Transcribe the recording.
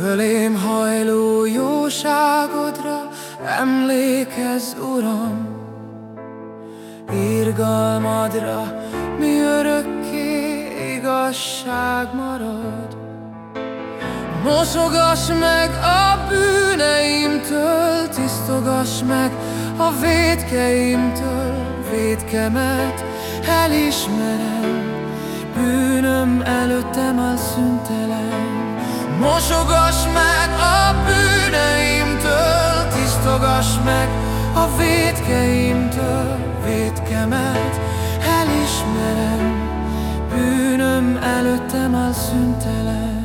Fölém hajló jóságodra emlékezz, Uram, Irgalmadra mi örökké igazság marad. Mosogass meg a bűneimtől, tisztogass meg a védkeimtől, védkemet elismerem, bűnöm előttem a szüntelen. Mosogass meg a bűneimtől, tisztogass meg a védkeimtől, védkemet elismerem, bűnöm előttem a szüntelen.